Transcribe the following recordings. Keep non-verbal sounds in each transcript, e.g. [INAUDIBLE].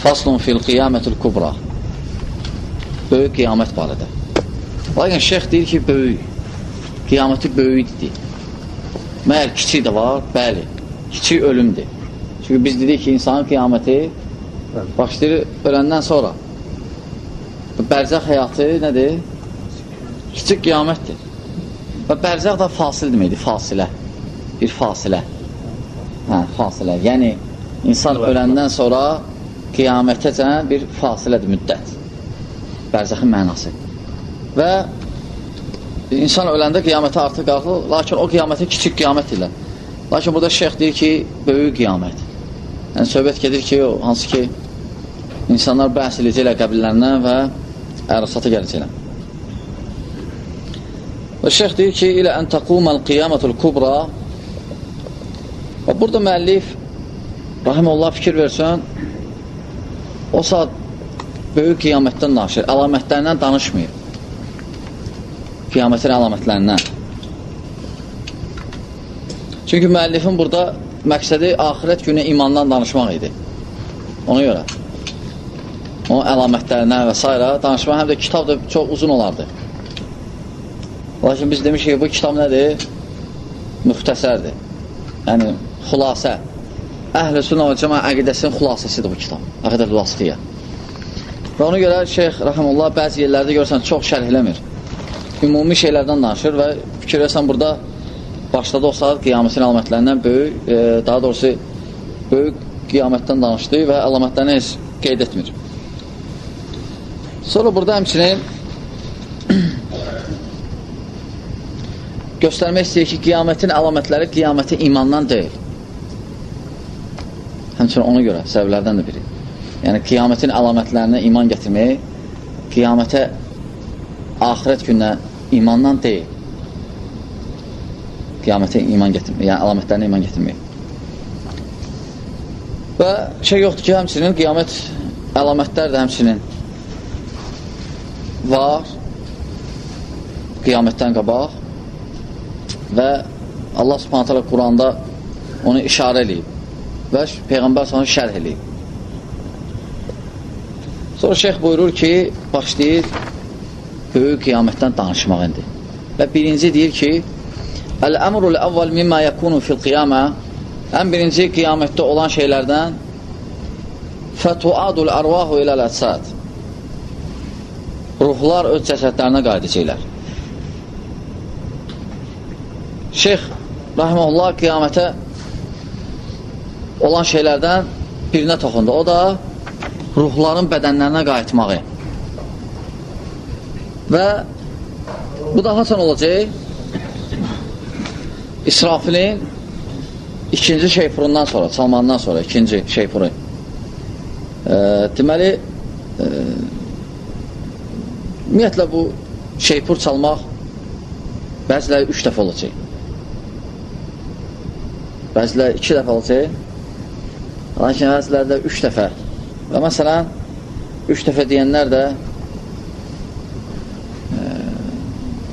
Faslun fil qiyamətul kubra. Böyük qiyamət barədə. Lakin şeyx deyir ki, böyük. Qiyaməti böyükdir. Məyər kiçik də var? Bəli. Kiçik ölümdür. Çünki biz dedik ki, insanın qiyaməti başlayır öləndən sonra. Bərzəx həyatı nədir? Kiçik qiyamətdir. Və bərzəx da fasil deməkdir, fasilə. Bir fasilə. Hə, fasilə. Yəni, insan öləndən sonra qiyamətəcən bir fasilədir, müddət. Bərzəxin mənası. Və insan öləndə qiyamətə artıq qalxır, lakin o qiyaməti kiçik qiyamət ilə. Lakin burada şeyx deyir ki, böyük qiyamət. Yəni, söhbət gedir ki, o, hansı ki, insanlar bəhs edəcəklər qəbillərindən və ərasata gələcəklər. Və şeyx deyir ki, ilə ən təquməl qiyamətul kubra və burada müəllif rahiməllah fikir versin o saat böyük qiyamətdən danışır, əlamətlərindən danışmıyor. Qiyamətin əlamətlərindən. Çünki müəllifin burada məqsədi axirət günü imandan danışmaq idi. Ona görə. O əlamətlərindən və s. danışmaq həm də kitab da çox uzun olardı. Lakin biz demişik ki, bu kitab nədir? Müxtəsərdir. Yəni, xülasə. Əhl-i sünnə və cəmə əqidəsinin xülasəsidir bu kitab. Əqidət vasitiyyə. Və ona görə Şeyx Rəhəmullah bəzi yerlərdə görsən çox şərh eləmir. Ümumi şeylərdən danışır və fikir versən burada başladı o saat qiyamətin əlamətlərindən böyük, e, daha doğrusu böyük qiyamətdən danışdı və əlamətlərini heç qeyd etmir. Sonra burada həmçinin [CLEARS THROAT] göstərmək istəyir ki, qiyamətin əlamətləri qiyaməti imandan deyil. Həmçinin ona görə səbəblərdən də biri. Yəni, qiyamətin əlamətlərinə iman gətirmək, qiyamətə axirət günə imandan deyil. Qiyamətə iman gətirmək, yəni əlamətlərinə iman gətirmək. Və şey yoxdur ki, həmçinin qiyamət əlamətlər də həmçinin var qiyamətdən qabaq və Allah subhanət hələ Quranda onu işarə eləyib və Peyğəmbər sana şərh eləyib. Sonra şeyx buyurur ki, başlayır böyük qiyamətdən danışmaq indi. Və birinci deyir ki, Əl-əmrul əvvəl mimma yəkunu fil qiyamə Ən birinci qiyamətdə olan şeylərdən Fətuadul ərvahu iləl ətsad Ruhlar öz cəsədlərinə qayıdacaqlar. Şeyx Rahimullah qiyamətə olan şeylərdən birinə toxundu. O da ruhların bədənlərinə qayıtmağı. Və bu da haçan olacaq? İsrafilin ikinci şeypurundan sonra, çalmandan sonra, ikinci şeypuru. E, deməli, e, ümumiyyətlə bu şeypur çalmaq bəziləri üç dəfə olacaq. Bəziləri iki dəfə olacaq. Lakin bəziləri də üç dəfə. Və məsələn, üç dəfə deyənlər də e,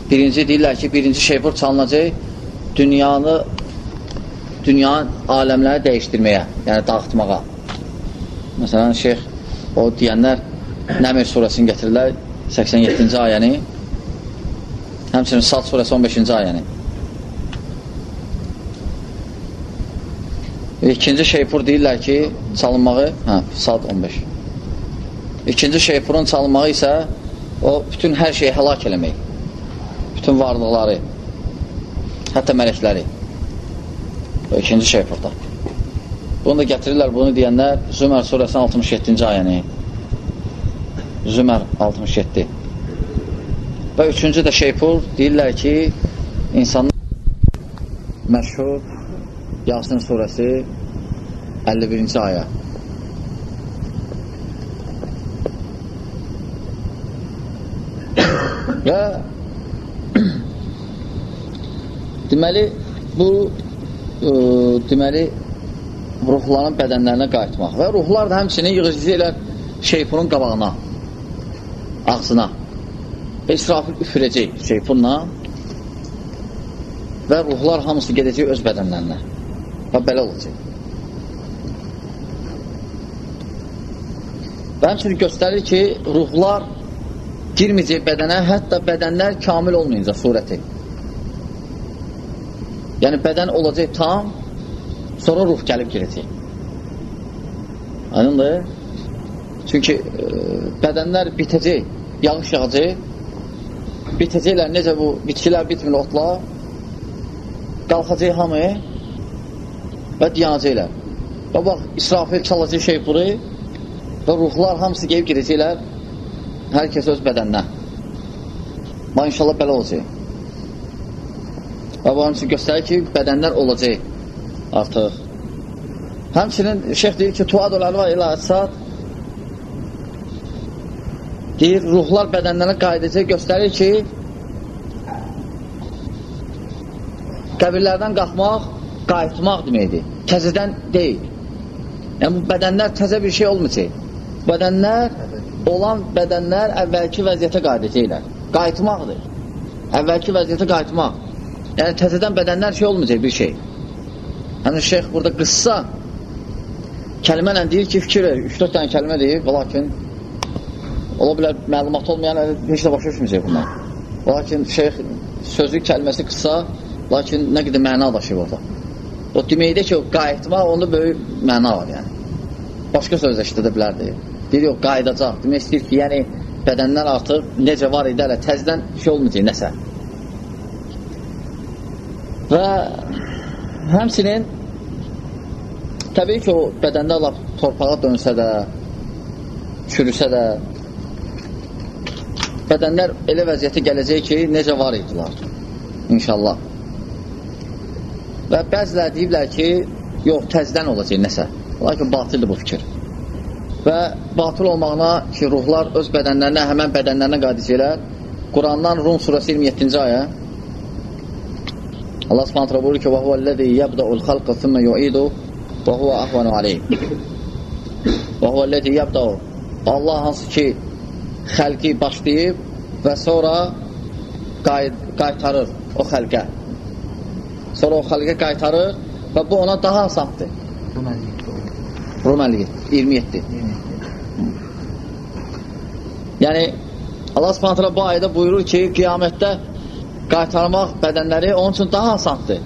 birinci deyirlər ki, birinci şeypur çalınacaq dünyanı dünyanın aləmləri dəyişdirməyə, yəni dağıtmağa. Məsələn, şeyx o deyənlər Nəmir surəsini gətirirlər 87-ci ayəni həmçinin Sad surəsi 15-ci ayəni İkinci şeypur deyirlər ki, çalınmağı, hə, Sad 15 İkinci şeypurun çalınmağı isə o bütün hər şeyi həlak eləmək bütün varlıqları hətta mələkləri. O ikinci şey burada. Bunu da gətirirlər, bunu deyənlər Zümər surəsinin 67-ci ayəni. Zümər 67. Və üçüncü də şeypur deyirlər ki, insanlar məşhur Yasin surəsi 51-ci ayə. [COUGHS] Və [COUGHS] Deməli, bu e, deməli ruhların bədənlərinə qayıtmaq və ruhlar da həmçinin yığışacaqlar şeypunun qabağına, ağzına və İsrafil üfürəcək şeypunla və ruhlar hamısı gedəcək öz bədənlərinə və belə olacaq. Və həmçinin göstərir ki, ruhlar girməyəcək bədənə, hətta bədənlər kamil olmayınca surəti. Yəni, bədən olacaq tam, sonra ruh gəlib girəcək. Aydındır? Çünki e, bədənlər bitəcək, yağış yağacaq, bitəcəklər, necə bu bitkilər bitmir otlar, qalxacaq hamı və diyanacaqlər. Və bax, İsrafil çalacaq şey buru və ruhlar hamısı qeyib girəcəklər hər kəs öz bədəninə. Ma inşallah belə olacaq. Və bu hamısı göstərir ki, bədənlər olacaq artıq. Həmçinin şeyh deyir ki, tuadul əlva ilə əsad deyir, ruhlar bədənlərə qaydacaq göstərir ki, qəbirlərdən qalxmaq, qayıtmaq deməkdir. Təzədən deyil. Yəni, bu bədənlər təzə bir şey olmayacaq. Bədənlər, olan bədənlər əvvəlki vəziyyətə qayıdacaqlər. Qayıtmaqdır. Əvvəlki vəziyyətə qayıtmaq. Yəni, təzədən bədənlər şey olmayacaq bir şey. Yəni, şeyx burada qıssa kəlmə ilə deyir ki, fikir verir. 3-4 dənə kəlmə deyir, lakin ola bilər məlumat olmayan heç də başa düşməyəcək bunlar. Lakin şeyx sözlük kəlməsi qısa, lakin nə qədər məna daşıyır orada. O deməkdə ki, qayıtmaq onda böyük məna var yəni. Başqa söz işlədə bilərdi. Deyir, yox, qayıdacaq. Demək istəyir ki, yəni bədənlər artıq necə var idi, hələ təzdən şey olmayacaq, nəsə. Və həmsinin təbii ki, o bədəndə laf torpağa dönsə də, çürüsə də, bədənlər elə vəziyyətə gələcək ki, necə var idilər. İnşallah. Və bəzilər deyiblər ki, yox, təzdən olacaq nəsə. Lakin batildir bu fikir və batıl olmağına ki, ruhlar öz bədənlərinə, həmən bədənlərinə qadicilər. Qurandan Rum surəsi 27-ci ayə. Allah Subhanahu taala buyurur ki: "Və huvallazi yabda'ul xalqa thumma yu'idu və huwa ahvanu alayh." Və huvallazi yabda'u. Allah hansı ki xəlqi başlayıb və sonra qayt qaytarır o xəlqə. Sonra o xəlqə qaytarır və bu ona daha asandır. Rum 57. 27. Yəni, Allah subhanətlə bu ayda buyurur ki, qiyamətdə qaytarmaq bədənləri onun üçün daha asandır.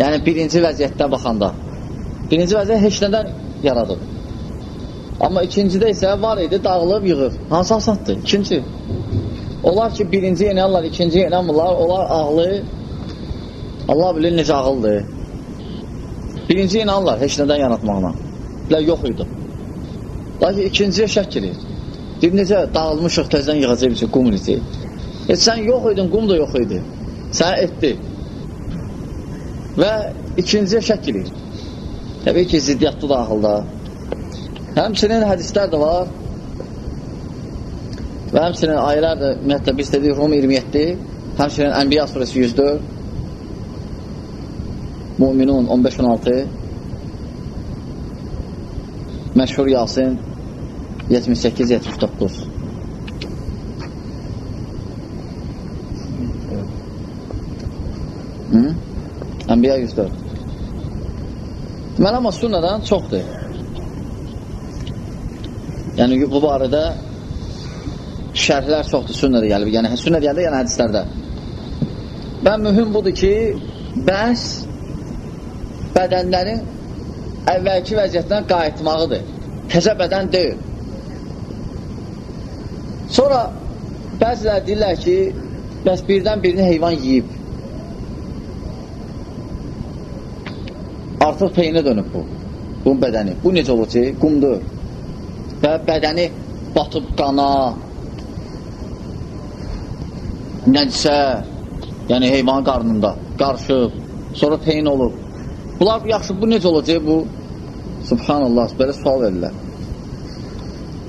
Yəni, birinci vəziyyətdə baxanda. Birinci vəziyyət heç nədən yaradıb. Amma ikincidə isə var idi, dağılıb, yığır. Hansı asandır? İkinci. Onlar ki, birinci yenənlər, ikinci yenənmirlər, onlar ağlı, Allah bilir necə ağıldır. Birinci yenənlər, heç nədən yaratmaqla. Yox idi. Lakin ikinciyə şək girir. Deyir, necə dağılmışıq, təzdən yığacaq bir şey, qum necə. E, sən yox idin, qum da yox idi. Sən etdi. Və ikinciyə şək girir. Təbii ki, ziddiyyatlı da ağılda. Həmçinin hədislər də var. Və həmçinin ayələr də, ümumiyyətlə, biz dedik Rum 27, həmçinin Ənbiya surəsi 104, Muminun 15-16, Məşhur Yasin 78-79. Ənbiya 104. Deməli, amma sünnədən çoxdur. Yəni, bu barədə şərhlər çoxdur sünnədə gəlib. Yəni, sünnə deyəndə, yəni hədislərdə. Və mühüm budur ki, bəhs bədənlərin əvvəlki vəziyyətindən qayıtmağıdır. Təzə bədən deyil. Sonra bəzilər deyirlər ki, bəs birdən birini heyvan yiyib. Artıq peynə dönüb bu. Bunun bədəni. Bu necə olur ki? Qumdur. Və bədəni batıb qana, nəcsə, yəni heyvanın qarnında qarışıb, sonra peyin olub. Bunlar yaxşı, bu necə olacaq bu? Subhanallah, belə sual verirlər.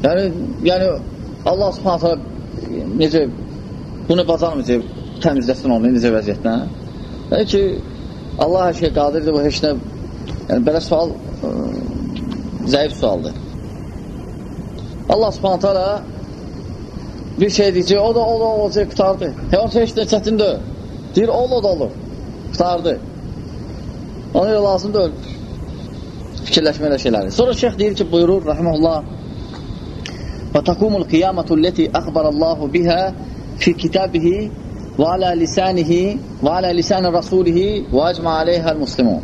Yəni, yəni Allah subhanallah necə bunu bacarmayacaq təmizləsin onu, necə vəziyyətlə? Yəni ki, Allah hər şey qadirdir, bu heç nə yəni belə sual ə, zəif sualdır. Allah subhanallah bir şey deyəcək, o da, o da olacaq, qutardı. Heyvan heç də çətin deyil. Deyir, ol, o da olur. Qutardı. Ona görə lazım deyil fikirləşmələ şeyləri. Sonra şeyx deyir ki, buyurur, rəhməllah, وتقوم القيامة التي أخبر الله بها في كتابه وعلى لسانه وعلى لسان رسوله وأجمع عليها المسلمون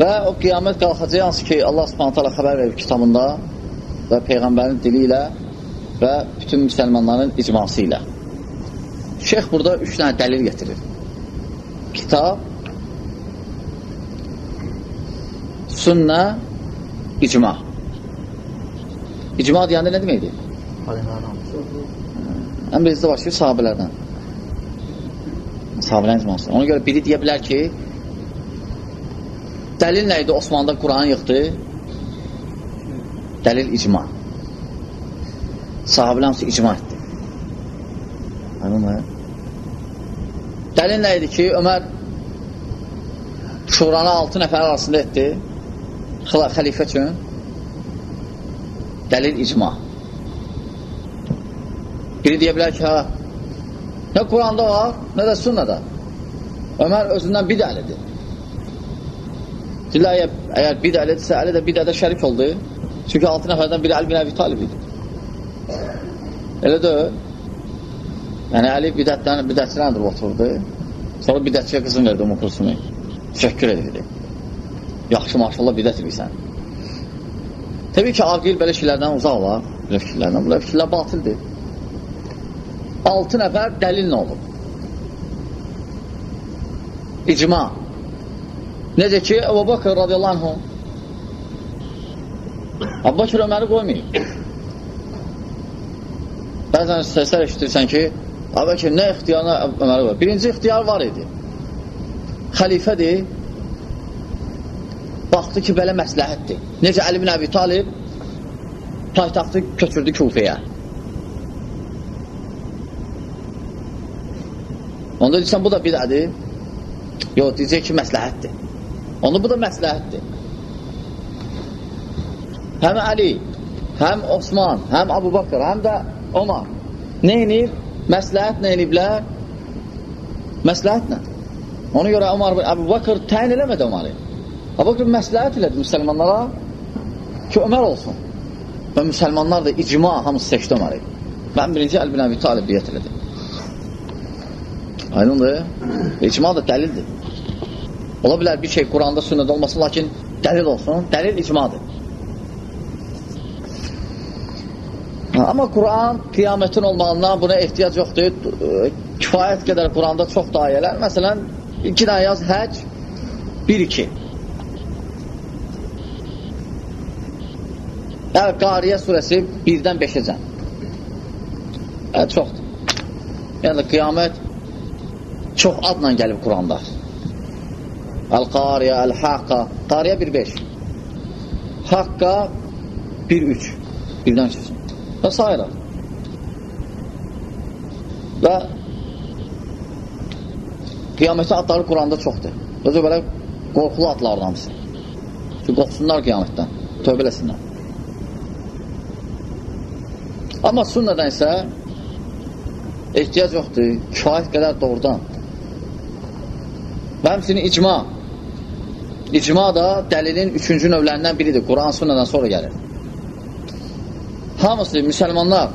Və o qiyamət qalxacaq hansı ki, Allah subhanət hala xəbər verir kitabında və Peyğəmbərin dili ilə və bütün müsəlmanların icması ilə. Şeyx burada üç dənə dəlil getirir. Kitab, sünnə, icma. İcma deyəndə nə deməkdir? Ən birinci başlayır sahabələrdən. Sahabələrin icması. Ona görə biri deyə bilər ki, dəlil nə idi Osmanda Quranı yıxdı? Dəlil icma. Sahabələr hamısı icma etdi. Anladın Dəlil nə idi ki, Ömər şuranı 6 nəfər arasında etdi xəlifə üçün dəlil icma. Biri deyə bilər ki, hə, nə Quranda var, nə də sünnədə. Ömər özündən bir dəlidir. Dillə, əgər, əgər bir dəlidirsə, Əli də bir dədə şərik oldu. Çünki altı nəfərdən biri Əli bin Əbi Talib idi. Elə də Yəni, Əli bidətdən, bidətçilərdir oturdu. Sonra bidətçiyə qızın verdi Umu Kulsumi. Təşəkkür edirdi. Yaxşı, maşallah bidət edirsən. Təbii ki, aqil belə şeylərdən uzaq olar. Belə fikirlərdən. Bunlar fikirlər batildir. 6 nəfər dəlil nə olur? İcma. Necə ki, Əbu Bakır radiyallahu anhu Əbu Bakır Öməri qoymayıb. Bəzən səslər eşitirsən ki, Əbu Bakır nə ixtiyarına Öməri qoyub? Birinci ixtiyar var idi. Xəlifədir. Baxdı ki, belə məsləhətdir. Necə Əli bin Əbi Talib paytaxtı köçürdü Kufəyə. Onda deyirsən, bu da bidədir. Yox, deyəcək ki, məsləhətdir. Onda bu da məsləhətdir. Həm Əli, həm Osman, həm Abu Bakır, həm də Omar nə inib? Məsləhət nə iniblər? Məsləhətlə. Ona görə Omar, Abu Bakır təyin eləmədi Omarı. Abubakr məsləhət elədi müsəlmanlara ki, Ömər olsun. Və müsəlmanlar da icma hamısı seçdi Öməri. Mən birinci Əl bin Əbi Talib biyyət elədi. Aynındır. İcma da dəlildir. Ola bilər bir şey Quranda sünnədə olmasın, lakin dəlil olsun. Dəlil icmadır. Amma Quran qiyamətin olmağından buna ehtiyac yoxdur. Kifayət qədər Quranda çox dayələr. Məsələn, iki dayəz həc, 1-2. Əl-Qariyə surəsi birdən beşəcən. Ə, çoxdur. Yəni, qiyamət çox adla gəlib Quranda. Əl-Qariyə, Əl-Haqqa, Qariyə 1-5. Haqqa 1-3. Birdən çıxsın. Və s. Və qiyaməti adları Quranda çoxdur. Özü belə qorxulu adlardan hamısı. Ki, qorxsunlar qiyamətdən. Tövbə Amma sünnədən isə ehtiyac yoxdur. Kifayət qədər doğrudan. Və həmsinin icma. İcma da dəlilin üçüncü növlərindən biridir. Quran sünnədən sonra gəlir. Hamısı müsəlmanlar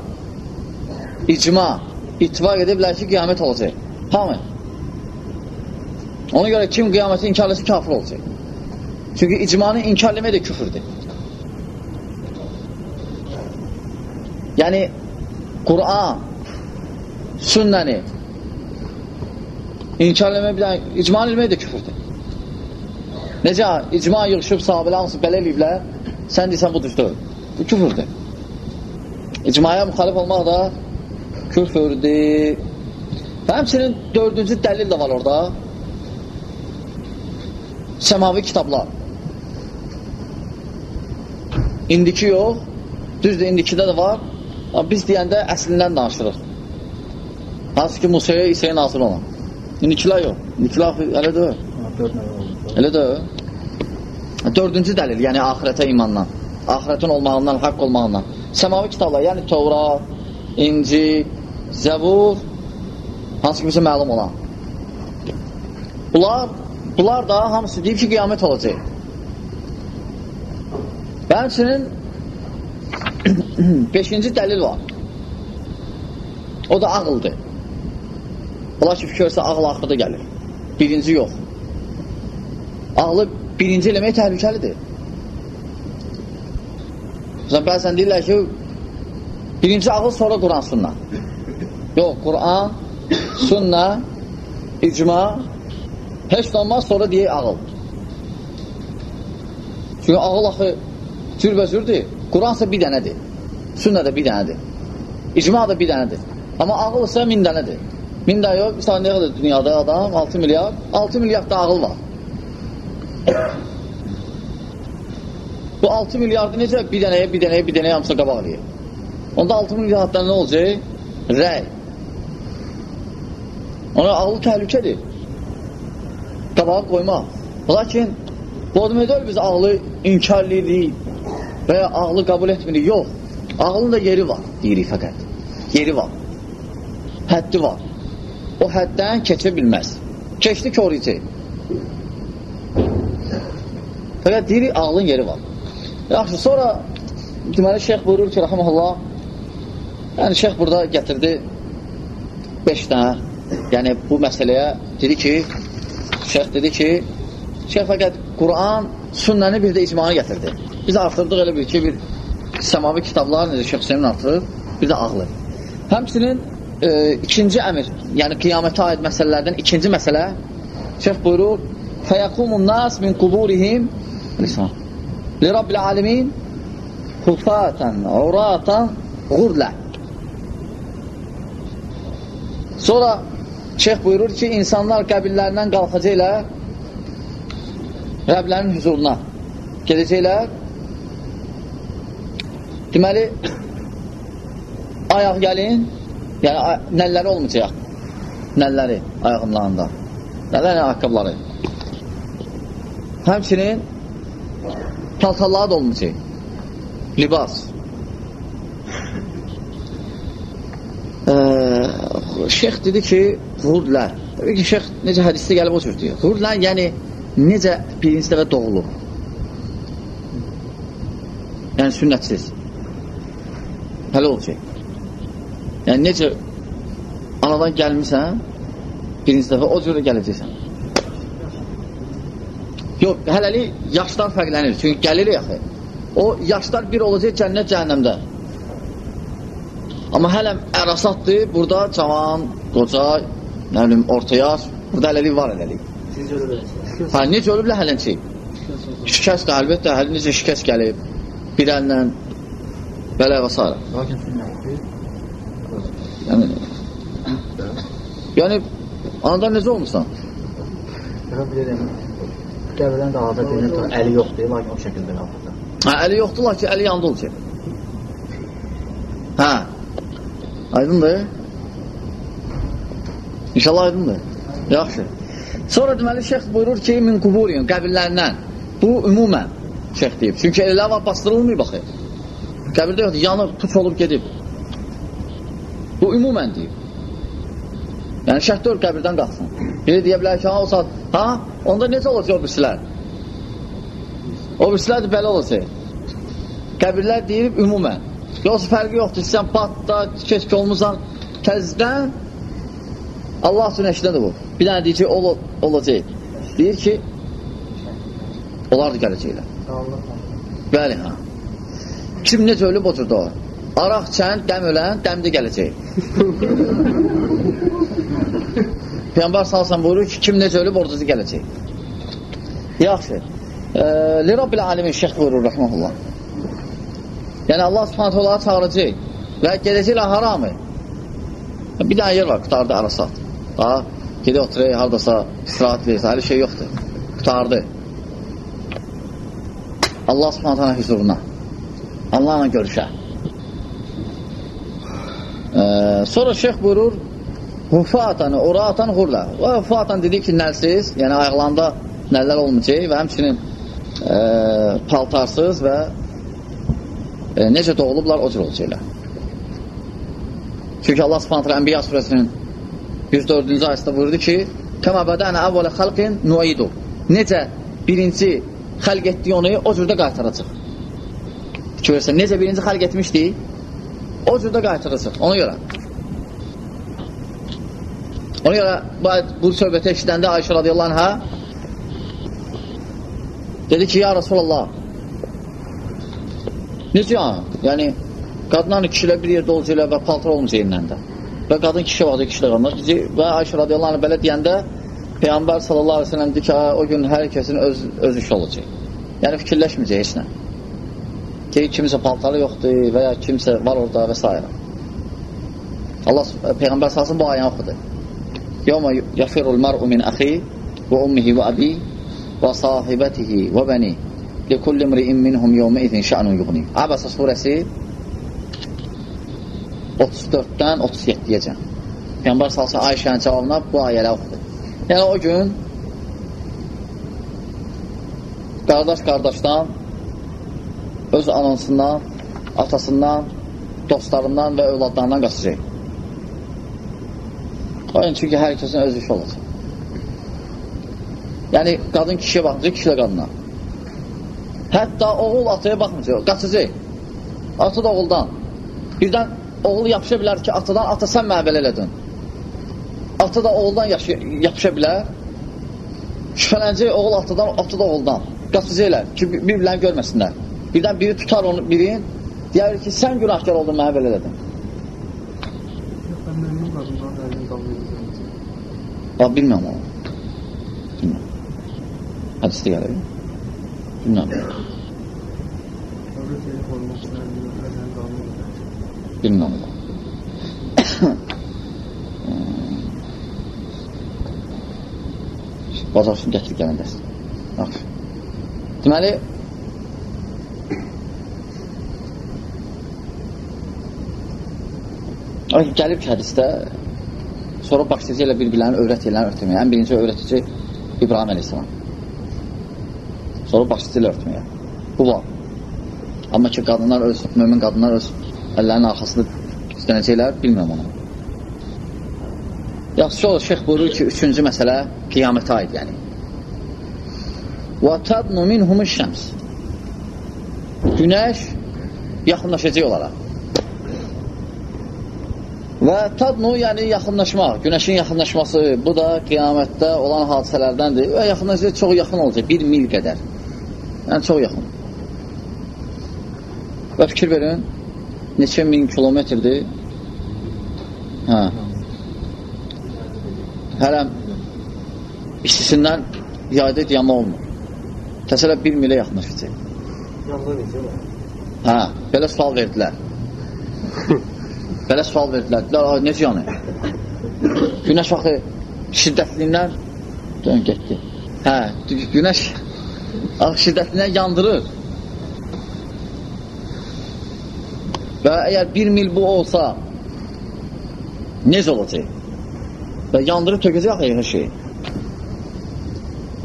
icma, ittifaq ediblər ki, qiyamət olacaq. Hamı. Ona görə kim qiyaməti inkarlısı kafir olacaq. Çünki icmanı inkar eləmək də küfürdür. Yəni, Quran, sünnəni inkar eləmək bir dənə, icma eləmək də küfürdür. Necə, icma yığışıb sahabələ hamısı belə eləyiblər, sən deyirsən bu düzdür. Bu küfürdür. İcmaya müxalif olmaq da küfürdür. Və həmçinin dördüncü dəlil də var orada. Səmavi kitablar. İndiki yox, düzdür, indikidə də var. Biz deyəndə əslindən danışırıq. Hansı ki, Musaya, İsa'ya nazil olan. İndikilər yox. İndikilər elə deyil. Elə deyil. Dördüncü dəlil, yəni ahirətə imandan. Ahirətin olmağından, haqq olmağından. Səmavi kitablar, yəni Tövrat, İnci, Zəbur, hansı ki, bizə məlum olan. Bunlar, bunlar da hamısı deyib ki, qiyamət olacaq. Və həmçinin [COUGHS] Beşinci dəlil var. O da ağıldır. Ola ki, fikirsə ağıl axırda gəlir. Birinci yox. Ağlı birinci eləmək təhlükəlidir. Məsələn, bəzən deyirlər ki, birinci ağıl sonra Quran, sünnə. Yox, Quran, sünnə, icma, heç olmaz sonra deyək ağıl. Çünki ağıl axı cürbəcürdür. Quran isə bir dənədir. Sünnə də bir dənədir. İcma da bir dənədir. Amma ağıl isə min dənədir. Min də yox, bir saniyə qədər dünyada adam, 6 milyard, 6 milyard da ağıl var. [COUGHS] Bu 6 milyardı necə bir dənəyə, bir dənəyə, bir dənəyə hamısı qabaq eləyir? Onda 6 milyarddan nə olacaq? Rəy. Ona ağlı təhlükədir. Qabağa qoymaq. Lakin bu edər biz ağlı inkar edirik və ya ağlı qəbul etmirik. Yox. Ağlın da yeri var, deyirik fəqət. Yeri var. Həddi var. O həddən keçə bilməz. Keçdi körücək. Fəqət deyirik, ağlın yeri var. Yaxşı, sonra deməli, şeyx buyurur ki, rəhməllah, yəni şeyx burada gətirdi 5 dənə, yəni bu məsələyə dedi ki, şeyx dedi ki, şeyx fəqət Quran, sünnəni bir də icmanı gətirdi. Biz artırdıq elə bir ki, bir səmavi kitablar, necə Hüseynin artırır, bir də ağlı. Həmçinin e, ikinci əmir, yəni qiyamətə aid məsələlərdən ikinci məsələ, şeyx buyurur, nas min quburihim li rabbil alemin hufatan, uratan, qurlə. Sonra şeyx buyurur ki, insanlar qəbillərindən qalxacaqlar Rəblərin huzuruna. Gedəcəklər. Deməli ayaq gəlin yəni nəlləri olmayacaq. Nəlləri ayağımlarında. Nələr ayaqqabları həmçinin paltarları da olmayacaq. Libas. Ee, şeyx dedi ki hurlər Təbii ki, şeyx necə hədisdə gəlib o cür deyir. Hurlər, yəni necə birinci dəfə doğulur? Yəni sünnətsiz. Hələ olacaq. Yəni necə anadan gəlmirsən, birinci dəfə o cürə gələcəksən. Yox, hələlik yaşlar fərqlənir. Çünki gəlir yaxı. O yaşlar bir olacaq cənnət cəhənnəmdə. Amma hələm ərasatdır, burada cavan, qoca, nə bilim, orta yaş, burada hələlik var hələlik. Hə, necə ölüblər hələnçi? Şikəst də, əlbəttə, hələ necə şikəst gəlib, bir əllə, belə və s. Yəni, yəni, anadan necə olmuşsan? Qəbirdən qalada deyilən əli yoxdur, lakin o şəkildə qalada. Hə, əli yoxdur, lakin əli yanında olacaq. Hə, aydındır? İnşallah aydındır. Yaxşı. Sonra deməli, şeyx buyurur ki, min quburiyun, qəbirlərindən. Bu, ümumən şeyx deyib. Çünki elə var, bastırılmıyor, baxı. Qəbirdə yoxdur, yanır, tuç olub gedib. Bu, ümumən deyib. Yəni, şeyx deyir, qəbirdən qalxsın. Biri deyə bilər ki, ha, o saat, ha, onda necə olacaq o birisilər? O birisilər də belə olacaq. Qəbirlər deyib, ümumən. Yoxsa fərqi yoxdur, sən patda, keç ki olmuşsan, təzdən Allah üçün eşidədir bu. Bir dənə deyir ki, ol, olacaq. Deyir ki, onlar da gələcəklər. Bəli, ha. Kim necə ölüb oturdu o? Araq çən, dəm ölən, dəmdə gələcək. [LAUGHS] Peyyambar salsan buyurur ki, kim necə ölüb orada gələcək. Yaxşı. E, Lirabbil alimin şeyh buyurur, rəhməhullah. Yəni Allah subhanətə onları çağıracaq və gedəcəklər haramı? Bir dənə yer var, qutarda arasat. Ha, gedək oturaq, haradasa istirahət verirsə, hələ şey yoxdur. Qutardı. Allah subhanətə hüzuruna. Allahla görüşə. Ee, sonra şeyh buyurur Hufatan, uratan hurla. Və hufatan dedik ki, nəlsiz, yəni ayaqlarında nəllər olmayacaq və həmçinin e, paltarsız və e, necə doğulublar o cür olacaqlar. Çünki Allah subhanətlə Ənbiya surəsinin 104-cü ayəsində buyurdu ki, Kəmə bədənə əvvələ xalqin nuidu. Necə birinci xəlq etdiyi onu o cürdə qaytaracaq. Görürsən, necə birinci xalq etmişdi, o cürdə qaytarırsın. Ona görə. Ona görə bu, bu söhbəti eşidəndə Ayşə radiyallahu anhə dedi ki, ya Rasulallah necə yəni? Yəni, qadınlarla kişilər bir yerdə olacaqlar və paltar olmayacaq yerindən də. Və qadın kişi vaxtı kişilər qalmaz. Və Ayşə radiyallahu anh belə deyəndə Peyğəmbər sallallahu aleyhi ve sellem deyir ki, o gün hər kəsin öz, öz işi olacaq. Yəni, fikirləşməyəcək heç nə. Ki, kimsə paltarı yoxdur və ya kimsə var orada və s. Allah Peyğəmbər salsın bu ayəni oxudu. Yevmə yafirul mər'u min əxi və ummihi və əbi və sahibətihi və bəni likulli mri'in minhum yevmə izin şə'nun yuğni. Əbəsə surəsi 34-dən 37-yəcən. Peyğəmbər salsın Ayşənin cavabına bu ayələ oxudu. Yəni o gün qardaş qardaşdan öz anasından, atasından, dostlarından və övladlarından qaçacaq. O yəni çünki hər kəsin öz işi olacaq. Yəni, qadın kişiyə baxmayacaq, kişi də qadına. Hətta oğul ataya baxmayacaq, qaçacaq. Ata da oğuldan. Birdən oğul yapışa bilər ki, atadan, ata sən mənə belə elədin. Ata da oğuldan yapışa bilər. Şübhələnəcək oğul atadan, ata da oğuldan. Qaçacaqlar ki, bir-birlərini görməsinlər. Birdən biri tutar onu, birin, deyər ki, sən günahkar oldun, mənə belə elədin. Bax, bilmirəm onu. Bilmirəm. Hədisdə gəlir. Bilmirəm. Bilmirəm onu. Bazar üçün gətir gələn dəstə. Yaxşı. Deməli, gəlib ki, hədisdə sonra başlayacaqlar bir-birlərini öyrətəyirlər örtməyə. Ən birinci öyrətici İbrahim əleyhissalam. Sonra başlayacaqlar örtməyə. Bu var. Amma ki, qadınlar öz, mümin qadınlar öz əllərinin arxasında istənəcəklər, bilmirəm onu. Yaxşı olur, şeyx buyurur ki, üçüncü məsələ qiyamətə aid, yəni. Tadnu minhumu şəms. Günəş yaxınlaşacaq olaraq. Və tadnu, yəni yaxınlaşmaq, günəşin yaxınlaşması, bu da qiyamətdə olan hadisələrdəndir. Və yaxınlaşacaq çox yaxın olacaq, bir mil qədər. Yəni çox yaxın. Və fikir verin, neçə min kilometrdir? Hə. Hələm istisindən yayda yama olmur. Təsələ bir milə yaxınlaşacaq. Hə, belə sual verdilər. [LAUGHS] belə sual verdilər. Dedilər, necə yanır? Günəş vaxtı şiddətliyindən dön, getdi. Hə, günəş şiddətliyindən yandırır. Və əgər bir mil bu olsa, necə olacaq? Və yandırıb tökəcək hər şey.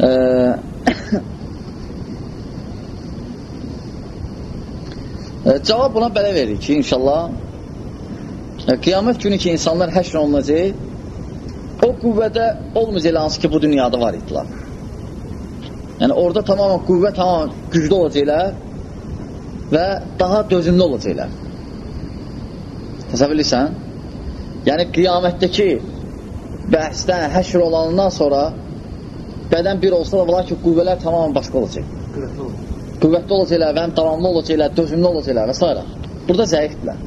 Ee, [COUGHS] cavab buna belə verir ki, inşallah qiyamət günü ki, insanlar həşr olunacaq, o qüvvədə olmayacaq hansı ki, bu dünyada var idilər. Yəni, orada tamamən qüvvə tamamən güclü olacaqlar və daha dözümlü olacaqlar. Təsəvvür edirsən? Yəni, qiyamətdəki bəhsdən, həşr olanından sonra bədən bir olsa da, var ki, qüvvələr tamamən başqa olacaq. Qüvvətli olacaqlar və həm davamlı olacaqlar, dözümlü olacaqlar və s. Burada zəifdirlər.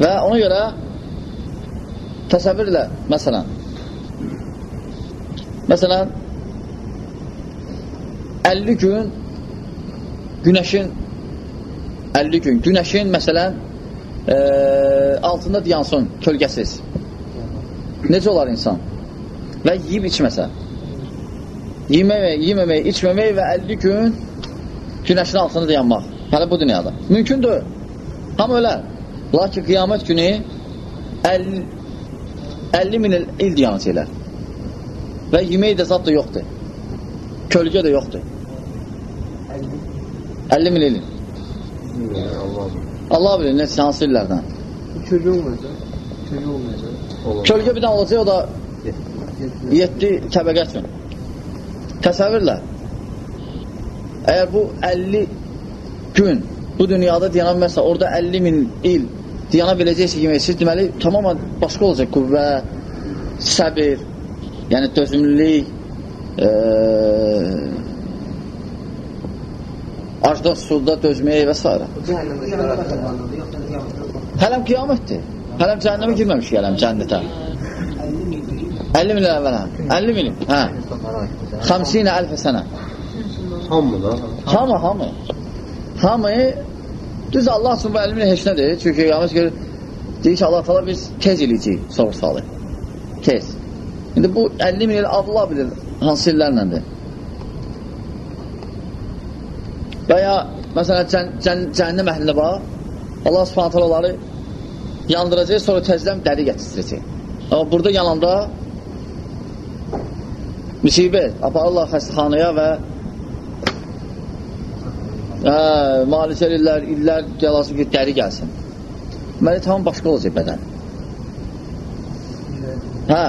Və ona görə təsəvvür ilə, məsələn, məsələn, 50 gün günəşin 50 gün günəşin məsələn e, altında dayansın kölgəsiz. Necə olar insan? Və yiyib içməsə. Yeməmək, yeməmək, içməmək və 50 gün günəşin altında dayanmaq. Hələ bu dünyada. Mümkündür. Hamı ölər. Lakin qiyamət günü 50, 50 min il dayanacaqlar. Və yemək də zat da yoxdur. Kölgə də yoxdur. 50 min il. Allah bilir, nə hansı illərdən. Kölgə olmayacaq. Kölgə olmayacaq. Kölgə bir dənə olacaq, o da 7 təbəqə üçün. Təsəvvürlə. Əgər bu 50 gün bu dünyada diyana məsələn orada 50 min il diyana biləcəksə ki, siz deməli tamamən başqa olacaq qüvvə, səbir, yəni dözümlülük, e, acda, suda dözməyə və s. Hələm qiyamətdir. Hələm cəhənnəmə girməmiş gələm cənnətə. 50 min əvvələ. 50 min. Hə. 50 əlfə sənə. Hamı da. Hamı, hamı. Hamı düz Allah üçün bu 50 min heç nədir. Çünki qiyamət görə deyir ki, Allah tala biz tez eləyəcəyik soru-salı. Tez. İndi bu 50 min il Allah bilir hansı illərləndir. Və ya məsələn cən, cən, cəhənnəm əhlində var. Allah Subhanahu taala onları yandıracaq, sonra təzədən dəri gətirəcək. Amma burada yananda müsibət aparırlar xəstəxanaya və hə, müalicə illər, illər gəlası ki, dəri gəlsin. Deməli, tamam başqa olacaq bədən. Hə.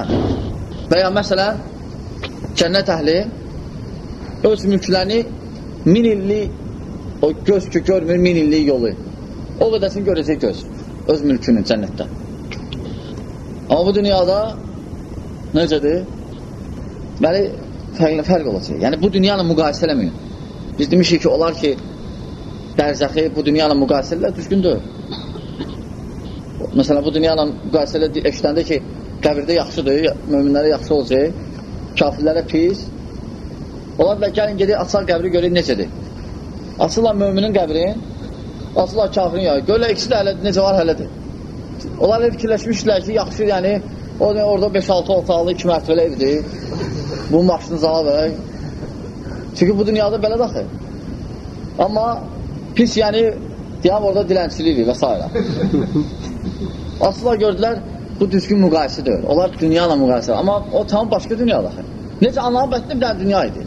Və ya məsələn, cənnət əhli öz mülklərini min illik o göz ki görmür min illik yolu. O qədəsini görəcək göz. Öz mülkünü cənnətdə. Amma bu dünyada necədir? Bəli, fərqli fərq olacaq. Yəni, bu dünyanı müqayisə eləməyin. Biz demişik ki, olar ki, dərzəxi bu dünyanı müqayisə elə düzgündür. Məsələn, bu dünyanı müqayisə elə eşitəndə ki, qəbirdə yaxşıdır, möminlərə yaxşı olacaq, kafirlərə pis. Ola bilər, gəlin gedək, açar qəbri görək necədir. Açırlar möminin qəbrin, açırlar kafirin yağı. Görürlər, ikisi də hələ necə var, hələdir. Onlar elə fikirləşmişlər ki, yaxşı, yəni, o orada 5-6 otaqlı, 2 mərtəbəli evdir. Bu maşını zala verək. Çünki bu dünyada belə daxı. Amma pis, yəni, deyəm, orada dilənçilikdir və s. [LAUGHS] Asla gördülər, bu düzgün müqayisi deyil. Onlar dünya ilə müqayisə. Amma o tam başqa dünyadadır. Necə Allahın bətində bir dənə dünya idi.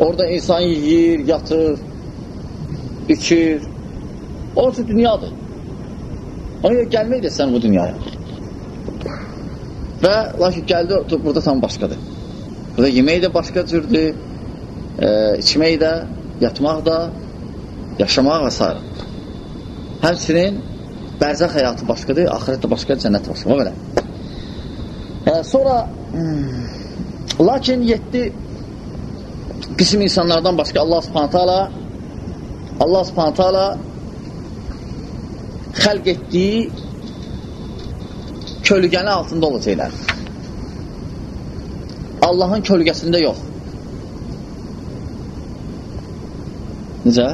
Orada insan yiyir, yatır, içir. Orası dünyadır. Ona görə gəlmək də sən bu dünyaya. Və lakin gəldi, burada tam başqadır. Burada yemək də başqa cürdür, e, içmək də, yatmaq da, yaşamaq və s. Həmçinin bərzəx həyatı başqadır, ahirət də başqadır, cənnət başqa. O belə. E, sonra hmm, lakin 7 qism insanlardan başqa Allah subhanətə ala Allah subhanətə ala xəlq etdiyi kölgəni altında olacaqlar. Allahın kölgəsində yox. Necə?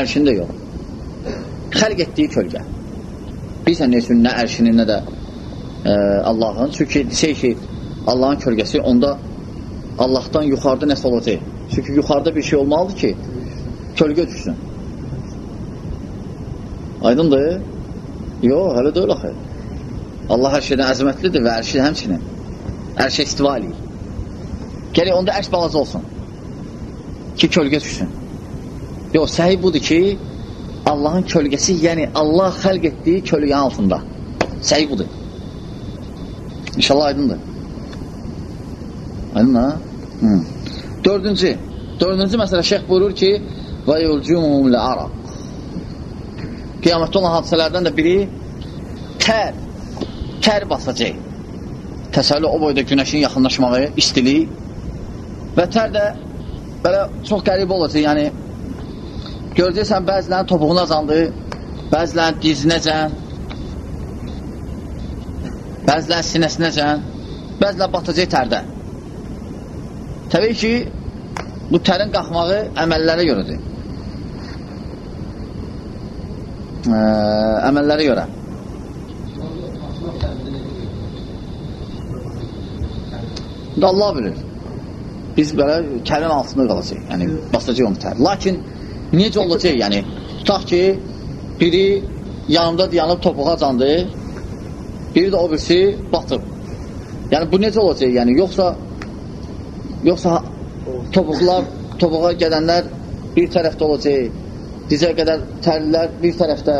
Ərşində yox. Xəlq etdiyi kölgə. Bilsən nə üçün nə ərşinin, nə də e, Allahın. Çünki şey ki, Allahın kölgəsi onda Allahdan yuxarıda nəsə olacaq. Çünki yuxarıda bir şey olmalıdır ki, kölgə düşsün. Aydındır? Yox, hələ deyil axı. Allah hər şeydən əzəmətlidir və hər şey həmçinin. Hər şey istiva eləyir. Gələk onda ərş balaca olsun. Ki, kölgə düşsün. Yox, səhi budur ki, Allahın kölgəsi, yəni Allah xəlq etdiyi kölgənin altında. Səhi budur. İnşallah aydındır. Aydın ha? Hı. Dördüncü. Dördüncü məsələ şeyh buyurur ki, və yulcumum lə'araq. Qiyamətdə olan hadisələrdən də biri tər, tər basacaq. Təsəlli o boyda günəşin yaxınlaşmağı, istilik və tər də belə çox qəribə olacaq, yəni görəcəksən bəzilərin topuğuna candı, bəzilərin dizinəcən, bəzilərin sinəsinəcən, bəzilərin batacaq tərdə. Təbii ki, bu tərin qalxmağı əməllərə görədir. Ə, əməllərə görə. Da Allah bilir. Biz belə tərin altında qalacaq. Yəni, basacaq onu tər. Lakin, necə olacaq? Yəni, tutaq ki, biri yanımda dayanıb topuğa candı, biri də o birisi batıb. Yəni, bu necə olacaq? Yəni, yoxsa yoxsa topuqlar, topuğa gedənlər bir tərəfdə olacaq, dizə qədər tərlilər bir tərəfdə.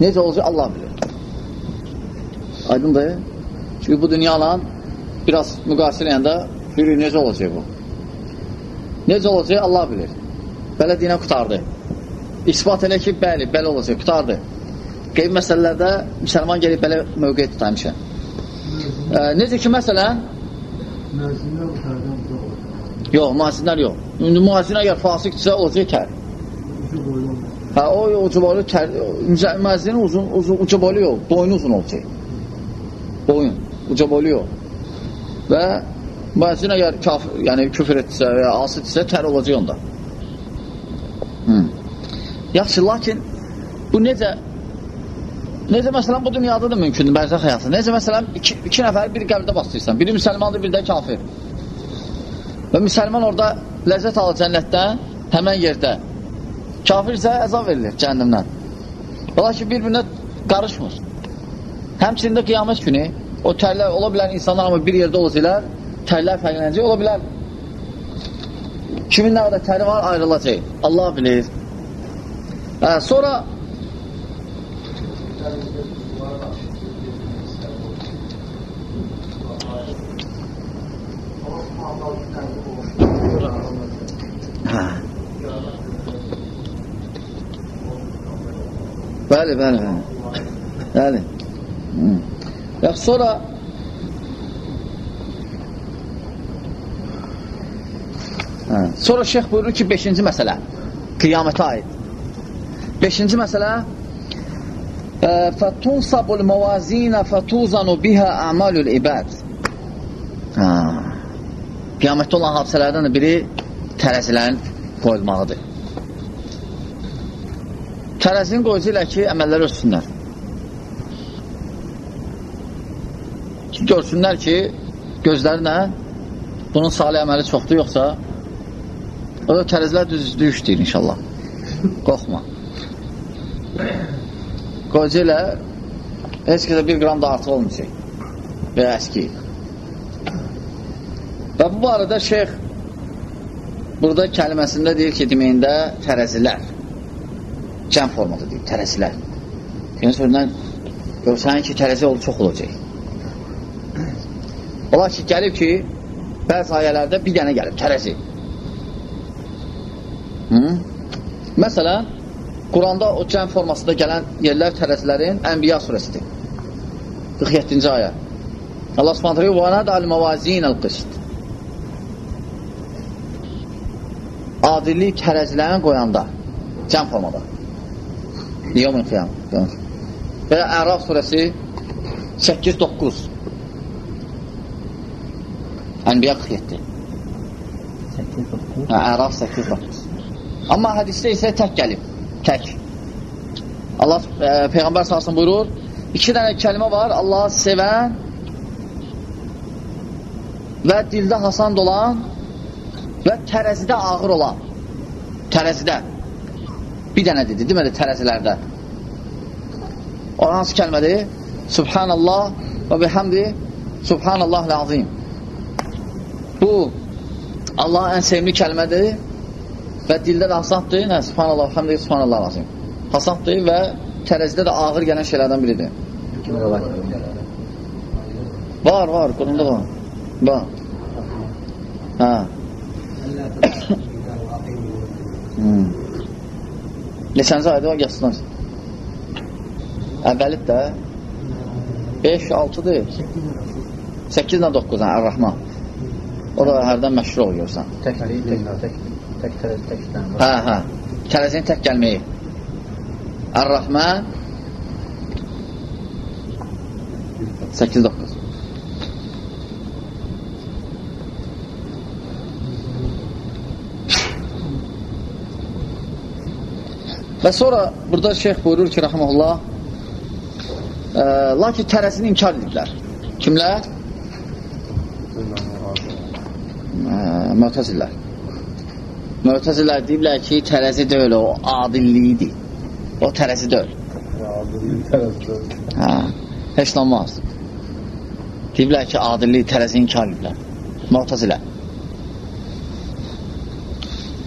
Necə olacaq? Allah bilir. Aydındır? Çünki bu dünyalan biraz müqayisə eləyəndə görür necə olacaq bu. Necə olacaq, Allah bilir. Belə dinə qutardı. İspat elə ki, bəli, belə olacaq, qutardı. Qeyb məsələlərdə müsəlman gelib belə mövqeyə tutar həmişə. E, necə ki, məsələn, Müəzzinlər bu tərdən bu olur. Yox, müəzzinlər yox. İndi müəzzin əgər. Ucu boylu olmaz. Hə, o ucu boylu tər, müəzzinin uzun, uzun, ucu boylu yox, boynu uzun olacaq. Boyun, uca boylu yox. Və müəzzin əgər kafir, yəni küfür etsə və ya asitsə, tər olacaq onda. Hı. Yaxşı, lakin bu necə necə məsələn bu dünyada da mümkündür bərzəx həyatında. Necə məsələn iki, iki nəfər bir qəbirdə bastırırsan. Biri müsəlmandır, biri də kafir. Və müsəlman orada ləzzət alır cənnətdən həmən yerdə. Kafir isə əzab verilir cəhənnəmdən. Ola ki, bir-birinə qarışmır. Həmçində qiyamət günü o tərlər ola bilər insanlar amma bir yerdə olacaqlar, tərlər fərqlənəcək, ola bilər kimin nə qədər təri var ayrılacaq. Allah bilir. Hə, sonra Hə. Bəli, bəli, bəli. Bəli. Və sonra hə, sonra şeyx buyurur ki, 5-ci məsələ qiyamətə aid. 5-ci məsələ fətunsabul məvazinə fətuzanu bihə əmalül ibad. Ha. Qiyamətdə olan hadisələrdən də biri tərəzilərin qoyulmağıdır. Tərəzini qoyucular ki, əməlləri ölçsünlər. Ki, görsünlər ki, gözlərinə bunun salih əməli çoxdur, yoxsa o da tərəzilər düzdür işləyir inşallah. Qorxma. Qoca ilə heç qədər bir qram da artıq olmayacaq və əski. Və bu arada şeyx burada kəlməsində deyir ki, deməyində tərəzilər cəm formada deyir, tərəzilər. Yəni, sözdən görsən ki, tərəzi olub çox olacaq. Ola ki, gəlib ki, bəzi ayələrdə bir dənə gəlib, tərəzi. Hı? Məsələn, Quranda o cəm formasında gələn yerlər tərəzilərin Ənbiya surəsidir. 47-ci ayə. Allah subhanətə və nədəl məvazin əl-qist. Adillik tərəzilərin qoyanda, cəm formada. Yevmin qiyam. Və Əraf surəsi 8-9. Ənbiya 47. 8-9. Hə, Əraf 8-9. Amma hədisdə isə tək gəlib. Tək. Allah e, Peyğəmbər salsın buyurur, iki dənə kəlmə var, Allahı sevən və dildə hasand olan və tərəzidə ağır olan. Tərəzidə. Bir dənə dedi, demədi tərəzilərdə. O hansı kəlmədir? Subhanallah və bihamdi Subhanallah lazim. Bu Allahın ən sevimli kəlmədir və dildə də hasanddır. Nə? Subhanallah, həmdə Subhanallah lazım. Hasanddır və tərəzidə də ağır gələn şeylərdən biridir. Var, var, Quranda var. Var. Hə. Neçənci ayda var, yazsınlar. Əvvəlid də 5, 6-dır. 8 ilə 9, hə, Ər-Rəhman. O da hərdən məşhur olur görsən. Tək, tək, tək, tək, Hə, hə. Tərəzinin tək gəlməyi. Ər-Rəhmən 8-9. Və sonra burada şeyx buyurur ki, rəhməllah, e, lakin tərəzini inkar ediblər. Kimlər? E, Mötəzillər. Mötəzillər deyiblər ki, tərəzi deyil, o adilliyidir. O tərəzi deyil. Hə, heç olmaz. Deyiblər ki, adillik tərəzi inkar ediblər. Mötəzillər.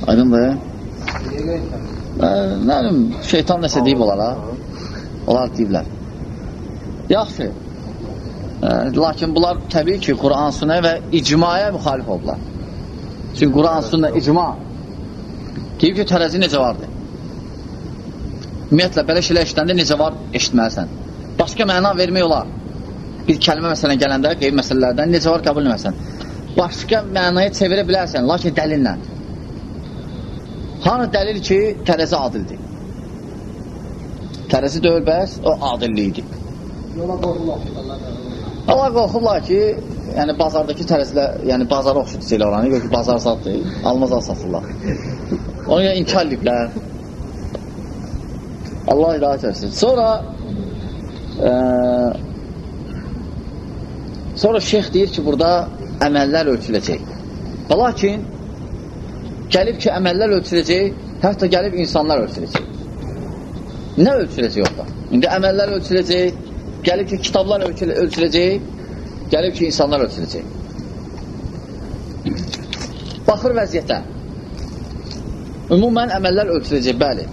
Aydındır? Ə, nə bilim, şeytan nəsə deyib onlara. Onlar deyiblər. Yaxşı. Ə, lakin bunlar təbii ki, Quran sünnə və icmaya müxalif oldular. Çünki Quran, sünnə, icma deyib ki, tərəzi necə vardır? Ümumiyyətlə, belə şeylər işləndə necə var, eşitməlisən. Başqa məna vermək olar. Bir kəlmə məsələn gələndə, qeyb məsələlərdən necə var, qəbul eləməsən. Başqa mənaya çevirə bilərsən, lakin dəlillə. Hanı dəlil ki, tərəzi adildir? Tərəzi deyil bəs, o adilliyidir. Yola qorxurlar Allah qorxurlar ki, yəni bazardakı tərəzilər, yəni bazara oxşudurlar oranı, gör ki, bazar satdır, almaz al satırlar. Onu ya inkar ediblər. Allah hidayət etsin. Sonra e, sonra şeyx deyir ki, burada əməllər ölçüləcək. Lakin gəlib ki, əməllər ölçüləcək, hətta gəlib insanlar ölçüləcək. Nə ölçüləcək orada? İndi əməllər ölçüləcək, gəlib ki, kitablar ölçülə, ölçüləcək, gəlib ki, insanlar ölçüləcək. Baxır vəziyyətə. Ümumən əməllər ölçüləcək, bəli.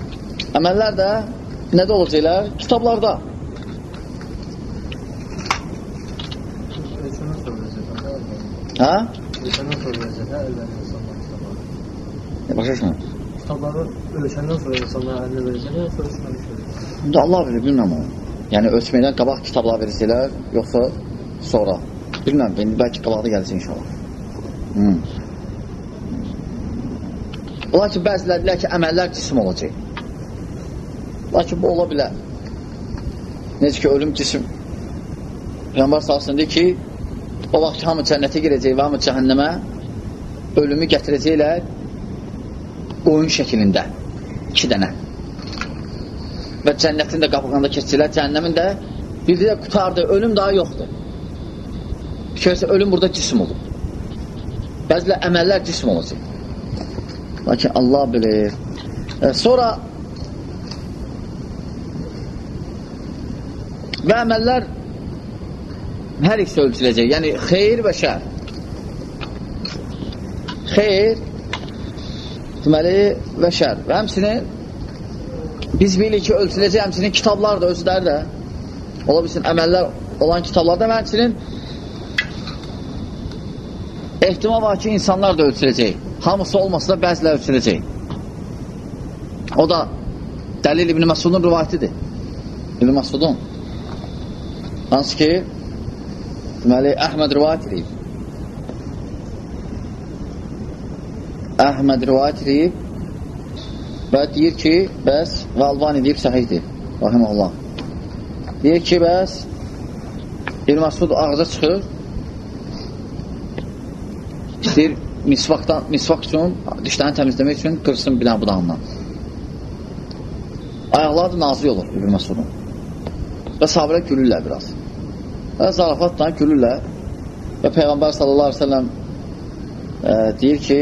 Əməllər də nədə olacaqlar? Kitablarda. Hə? Söyləyəcək, hə. E, Başa düşmə. Kitabları ölçəndən sonra insanlar əlinə verəcək, hə, ölçməmiş verəcək. İndi Allah bilir, bilmirəm onu. Yəni, ölçməkdən qabaq kitablar verəcəklər, yoxsa sonra. Bilmirəm, indi bəlkə qabaqda gəlsin inşallah. Hmm. Ola ki, bəzilər deyilər ki, əməllər cisim olacaq. Lakin bu ola bilər. Necə ki, ölüm cisim. Peyğəmbər sahəsində ki, o vaxt hamı cənnətə girəcək və hamı cəhənnəmə ölümü gətirəcəklər oyun şəklində. İki dənə. Və cənnətin də qapıqanda keçirlər, cəhənnəmin də bir də qutardı, ölüm daha yoxdur. Fikirsə, ölüm burada cisim olur. Bəzilə əməllər cisim olacaq. Lakin Allah bilir. E, sonra və əməllər hər ikisi ölçüləcək. Yəni, xeyir və şər. Xeyr deməli və şər. Və həmsinin biz bilirik ki, ölçüləcək həmsinin kitablar da, özləri də ola bilsin, əməllər olan kitablarda və həmsinin ehtimal var ki, insanlar da ölçüləcək. Hamısı olmasa da bəzilə ölçüləcək. O da dəlil İbn-i Məsudun rivayətidir. İbn-i Məsudun. Hansı ki, deməli, Əhməd rivayət edib. Əhməd rivayət edib və deyir ki, bəs və Albani deyib səhiddir. Rahiməllah. Deyir ki, bəs İbn Məsud ağza çıxır istəyir misvaqdan, misvaq üçün, dişlərini təmizləmək üçün qırsın bir dənə budağından. Ayaqları da nazik olur İbn Məsudun. Və sahabələr gülürlər biraz. Və zarafatla gülürlər. Və Peyğəmbər sallallahu aleyhi ve sellem e, deyir ki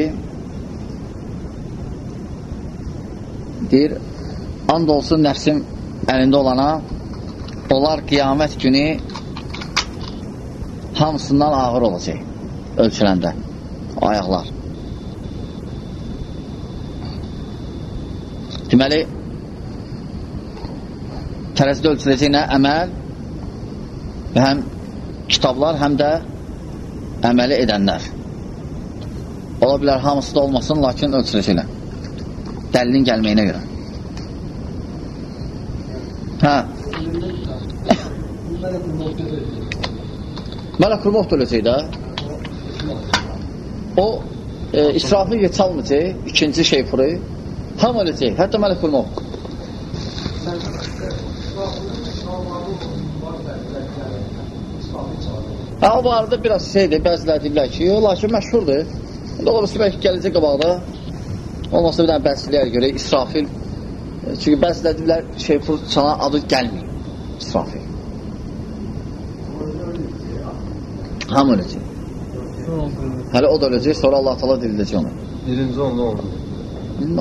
deyir and olsun nəfsim əlində olana onlar qiyamət günü hamısından ağır olacaq ölçüləndə ayaqlar. Deməli, tərəzidə ölçüləcək nə? Əməl və həm kitablar, həm də əməli edənlər. Ola bilər, hamısı da olmasın, lakin ölçüləcəklər. Dəlilin gəlməyinə görə. Hə. Mələkul Moht öləcək də. O e, israfı çalmayacaq, ikinci şey furu. Tam öləcək, hətta Mələkul Moht. Hə, o barədə biraz şeydir, bəzilər deyirlər ki, lakin məşhurdur. İndi ola bilsin, bəlkə gələcək qabaqda. Olmasa bir dənə bəhsliyə görə İsrafil. Çünki bəzilər deyirlər, şeypur çana adı gəlməyib. İsrafil. Hamı öləcək. Hələ o da öləcək, sonra Allah tala dirildəcək onu. Birinci onda oldu.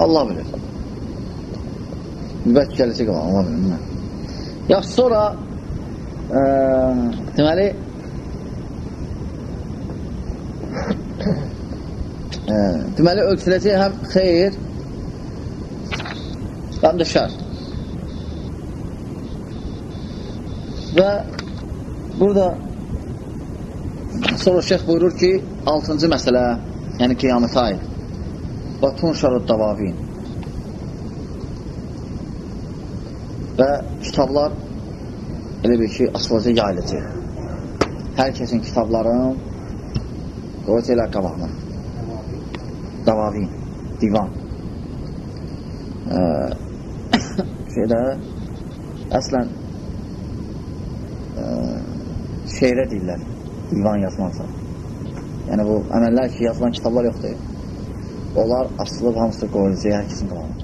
Allah bilir. Bəlkə gələcək qabağa, Allah bilir. Ya sonra e, deməli e, deməli ölçüləcək həm xeyr həm də şər. Və burada sonra şeyx buyurur ki, 6-cı məsələ, yəni qiyamətə aid. və tunşarı davavin və kitablar elə bir ki, açılacaq, yayılacaq. Hər kəsin kitabların qoyacaqlar qabağına. Davavin, divan. Ee, şeydə əslən e, şeirə deyirlər divan yazmaqsa. Yəni bu əməllər ki, yazılan kitablar yoxdur. Onlar asılıb hamısı qoyulacaq hər kəsin qabağına.